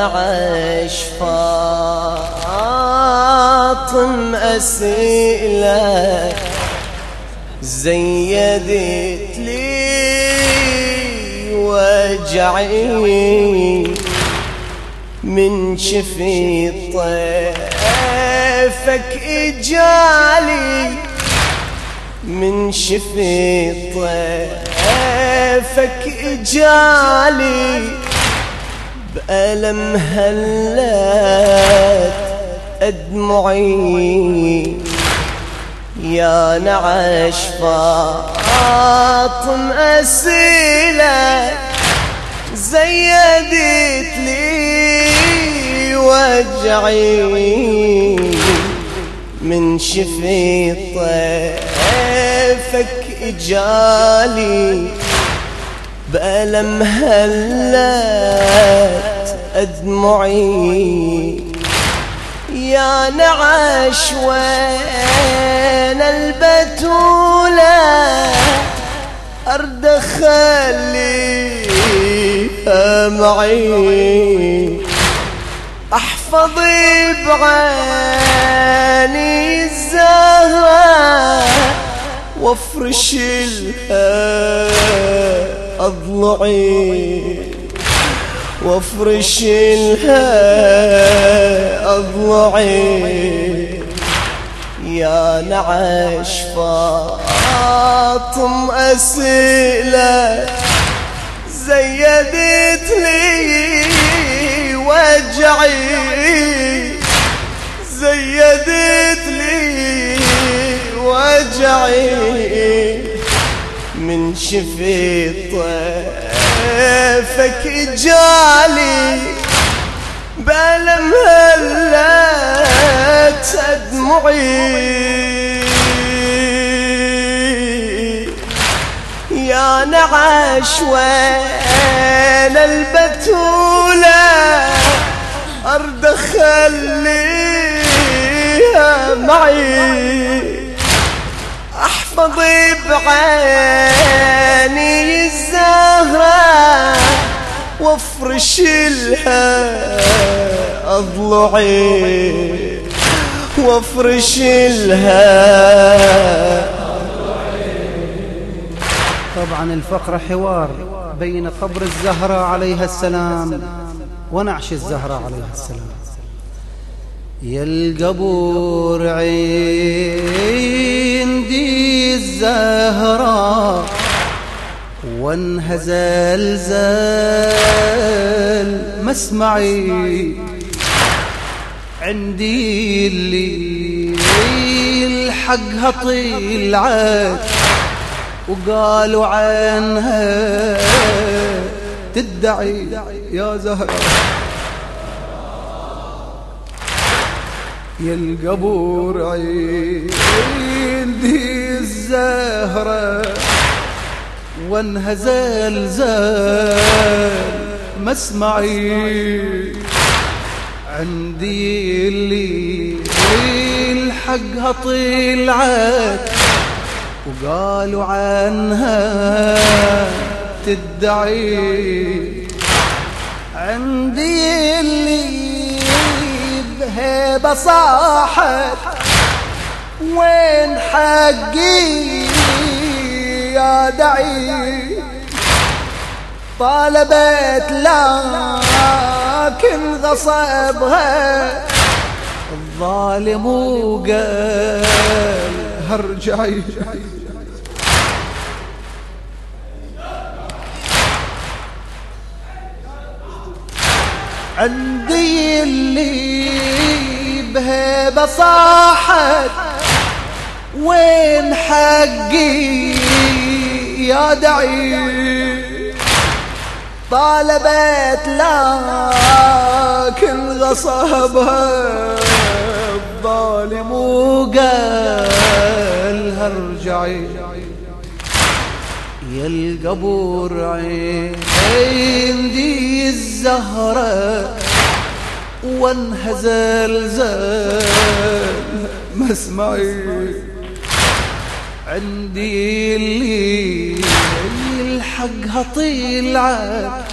نعش فاطم أسئلة زيدت لي وجعي من شفي طيفك إجالي. من شفي طيفك إجالي. بألم هلت أدمعي. يا نعش فاطم أسيلة زيدت لي وجعي. من شفي طيفك إجالي. بألم هلت أدمعي. يا نعش وين البتولة؟ أرد أخليها معي. أحفظي بعيني الزهرة وافرش لها أضلعي وأفرش لها أضلعي. يا نعش فاطم أسئلة زيدت لي وجعي. زيدت لي وجعي. من شفي طيفك جالي بلم هلت دموعي يا نعش وين البتولة؟ أرد أخليها معي. احفظي بعيني الزهرة وافرش لها أضلعي وافرش لها طبعا الفقرة حوار بين قبر الزهراء عليها السلام ونعش الزهراء عليها السلام. يا القبور عندي وانهزل زال مسمعي. عندي اللي طيل عاد وقالوا عنها تدعي يا زهرة. يا القبور عندي الزهرة وانهزل زال مسمعي. عندي اللي الحقها طلعت وقالوا عنها تدعي. عندي اللي بهيبة صاحت وين حقي يا دعي؟ طالبت لكن غصبها الظالم وقال هرجعي. عندي اللي بهيبة صاحت وين حقي يا دعي؟ طالبت لكن غصبها الظالم وقال هرجعي يا القبور عندي الزهرة وانهزل زال مسمعي عندي اللي الحقها طلعت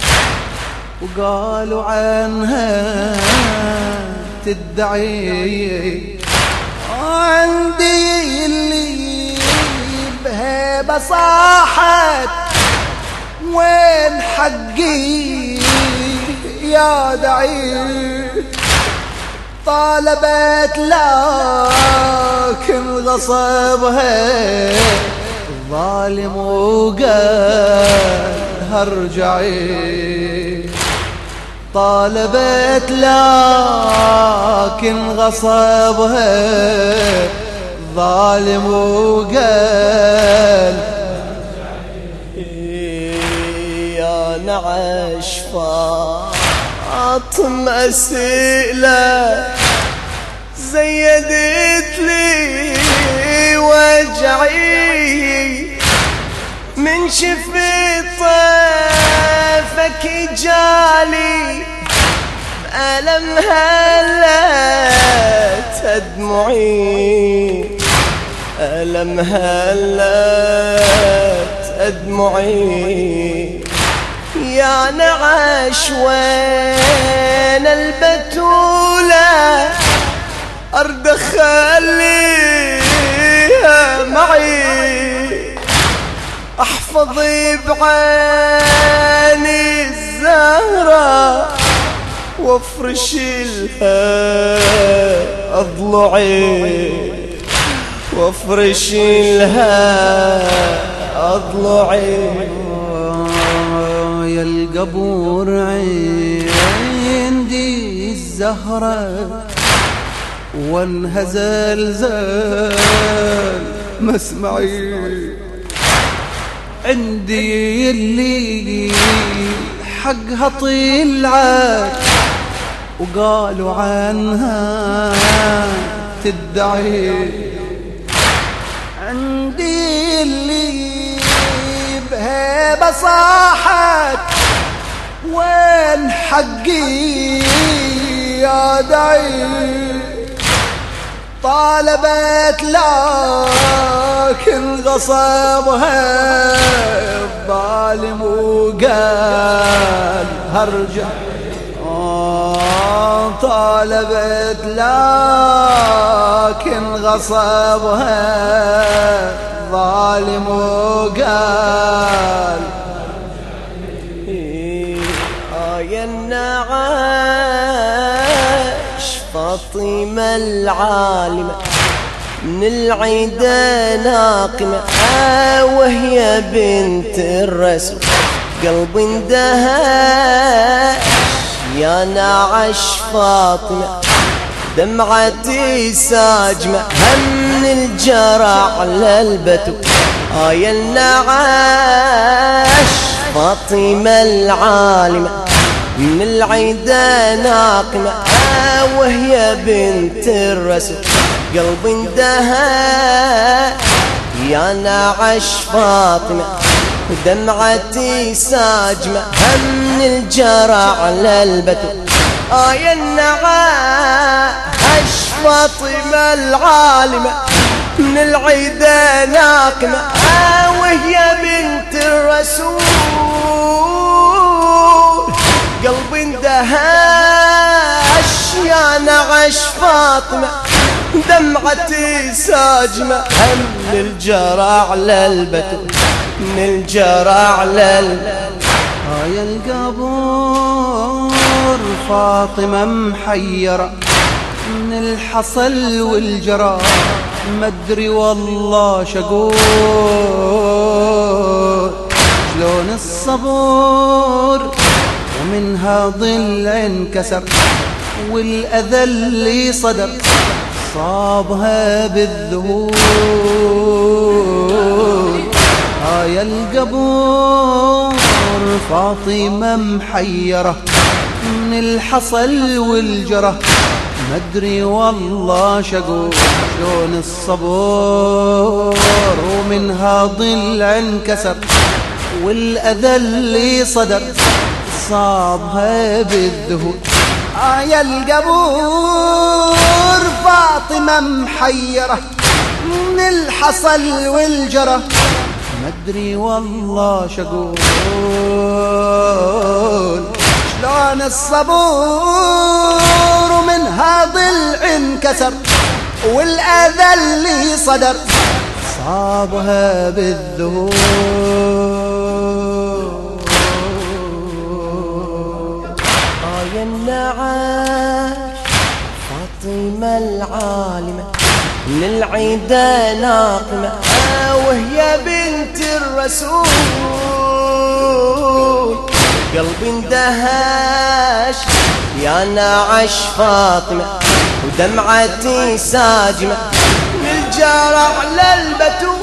وقالوا عنها تدعي. عندي بهيبة صاحت وين حقي يا دعي؟ طالبت لكن غصبها ظالم وقال هرجعي طالبت لكن غصبها ظالم وقال يا نعش فاطمة سئلة زيدت لي وجعي من شفت طيفك جالي ألم هلت أدمعي. ألم هلت أدمعي يا نعش وين البتولة أرد أخليها معي؟ أحفظي بعيني الزهرة وافرش لها أضلعي. وافرش لها أضلعي يا القبور عندي الزهرة وانهزل زال مسمعي. عندي اللي حقها طلعت وقالوا عنها تدعي. بهيبة صاحت وين حقي يا دعي طالبت لكن غصبها الظالم وقال هرجع. آه، طالبت لكن غصبها ظالم وقال فاطمة العالمة من العيدة ناقمة آه وهي بنت الرسول. قلبي اندهش يا نعش فاطمة. دمعتي ساجمة هم الجرع للبتو. آية النعاش فاطمة العالمة من العيدة ناقمة. آه وهي بنت الرسول. قلبي اندهى. يا نعش فاطمة ودمعتي ساجمة. هم الجرع للبتو آية النعاش فاطمة العالمة. من العيدة ناقمة آه وهي بنت الرسول. قلبي اندهش يا نعش فاطمة دمعتي ساجمة هم الجرع للبتول من الجرع لل هاي القبور فاطمة محيرة من الحصل والجرى. مدري والله شقول شلون الصبور؟ ومنها ضلع انكسر. والأذى اللي صدر صابها بالذهول. هاي القبور فاطمة محيرة من الحصل والجرة. مدري والله شقول شلون الصبور. ومنها ضلع انكسر والأذى اللي صدر صابها بالذهول. آية القبور فاطمة محيرة من الحصل والجرة. مدري والله شقول شلون الصبور ومنها ضلع انكسر والأذى اللي صدر. صابها بالذهور فاطمة العالمة من العيدة ناقمة وهي بنت الرسول. قلبي اندهش يا نعش فاطمة ودمعتي ساجمة من الجرع للبتول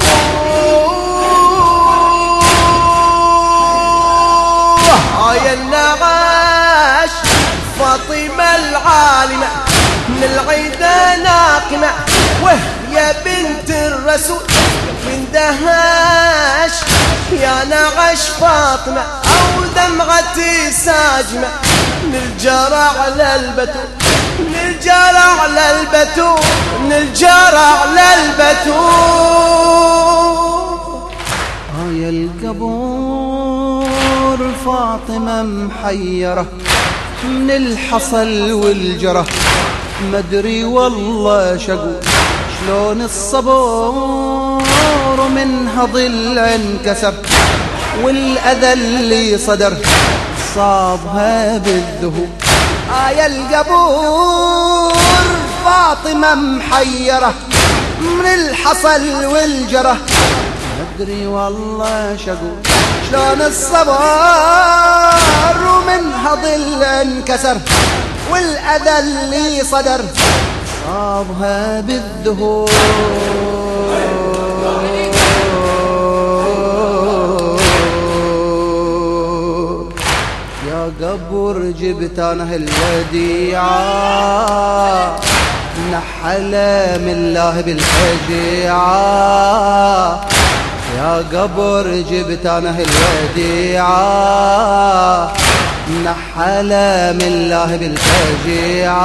هاي النعاش فاطمة العالمة. من العيدة ناقمة. وهي بنت الرسول من دهاش. يا نعش فاطمة أو دمعتي ساجمة. من الجرع للبتول من الجرع للبتول من الجرع للبتول هاي القبور فاطمة محيرة من الحصل والجرة. مدري والله شقو. شلون الصبور منها ضل انكسر والأذى اللي صدر صابها بالذهوب آية القبور فاطمة محيرة من الحصل والجرة. مدري والله شقو. شلون الصبر ومنها ضل انكسر والأذى اللي صدر. صابها بالذهول. يا قبر جبت أنا الوديعة نحلة من الله بالفجيعة يا قبر جبت أنا الوديعة نحلة من الله بالفجيعة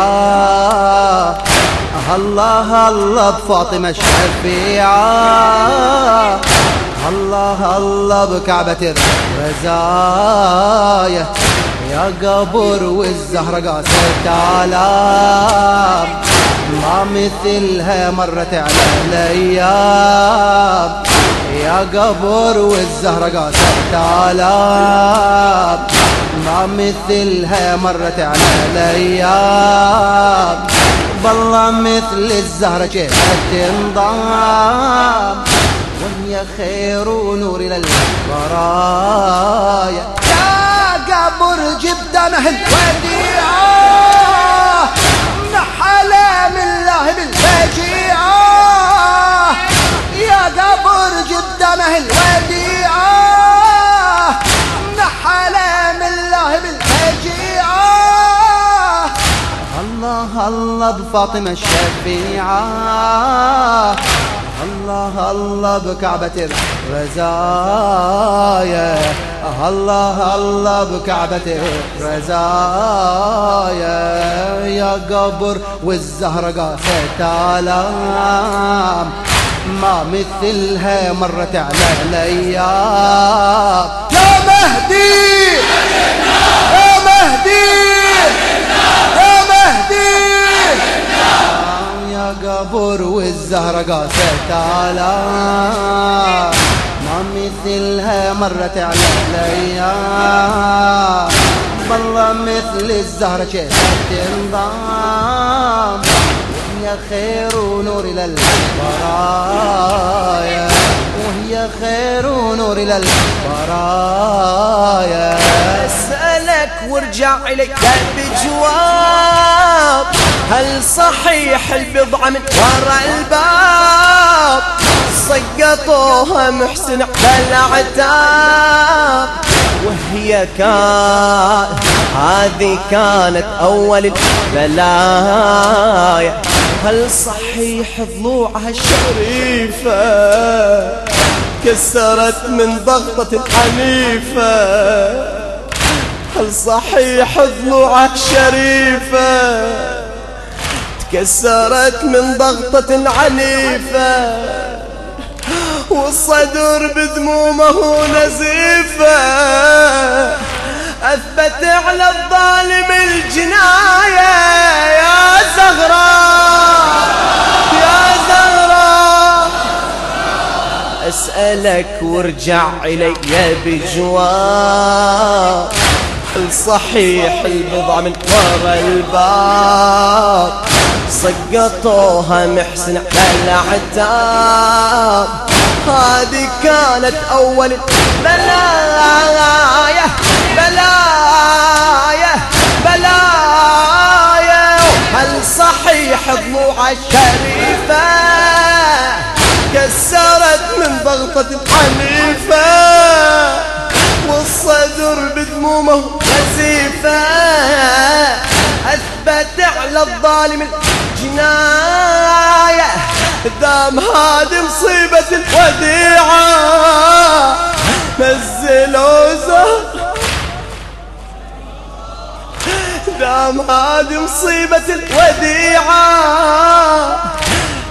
الله الله بفاطمة الشفيعة. الله الله بكعبة الرزاية. يا قبر والزهرة قاست آلام ما مثلها مرت على الأيام. يا قبر والزهرة قاست آلام ما مثلها مرت على الأيام بالله مثل الزهرة كيف تنضام وهي خير ونور للبرايا يا قبر جبدانه الوديعة نحلة من الله بالفجيعة يا قبر جبدانه الوديعة نحلة من الله بالفجيعة الله الله بفاطمة الشفيعة. الله الله بكعبة الرزايا. الله الله بكعبة الرزايا. يا قبر والزهرة قاست آلام. ما مثلها مرت على الأيام يا مهدي يا مهدي يا مهدي يا قبر قاست آلام ما مثلها مرت على الأيام بالله مثل الزهرة كيف تنضام وهي خير ونور للبرايا وهي خير ونور للبرايا أسألك وارجع إليك بجواب. هل صحيح البضعة من ورا الباب؟ سقطوها محسن على العتاب وهي كان هذه كانت أول البلايا. هل صحيح ضلوعها الشريفة؟ كسرت من ضغطة عنيفة هل صحيح ضلوعها الشريفة؟ كسرت من ضغطة عنيفة والصدر بذمومه نزيفة. أثبت على الظالم الجناية يا زهراء يا زهراء أسألك وارجع إلي بجوار. الصحيح البضعة من ورا الباب. سقطوها محسن على العتاب هذه كانت أول بلايا بلايا بلايا. هل صحيح ضلوع الشريفة؟ كسرت من ضغطة الحنيفة نزيفة أثبت على الظالم الجناية دام هذه مصيبة الوديعة نزلوا زهر دام هذه مصيبة الوديعة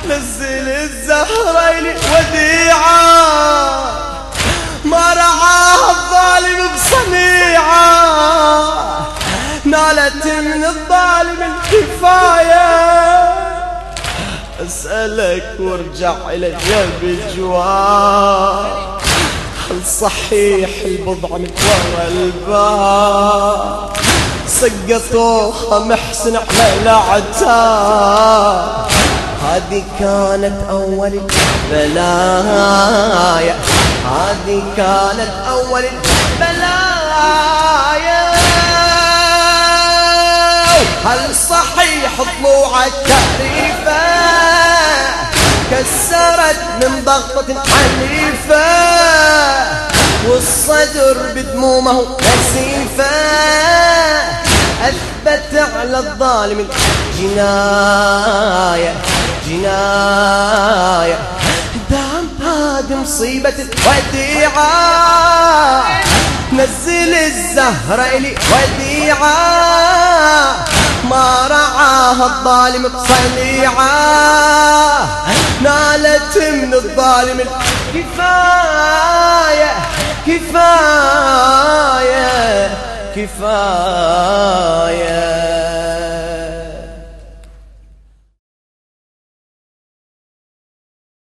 نزل الزهرين وديعة. ما رعاها الظالم بصنيعة نالت من الظالم الكفاية. أسألك وارجع إلي بجوار هل صحيح البضع من ورا الباب؟ سقطوها محسن على العتاب هذه كانت أول بلايا هذه كانت أول بلايا هل صحيح طلوع الشريفة كسرت من ضغطة عنيفة والصدر بدمومه نسيفة أثبت على الظالم جناية جناية. دام هذه مصيبة وديعة نزل الزهرة إلي وديعة. ما رعاها الظالم بصنيعة نالت من الظالم كفاية كفاية كفاية.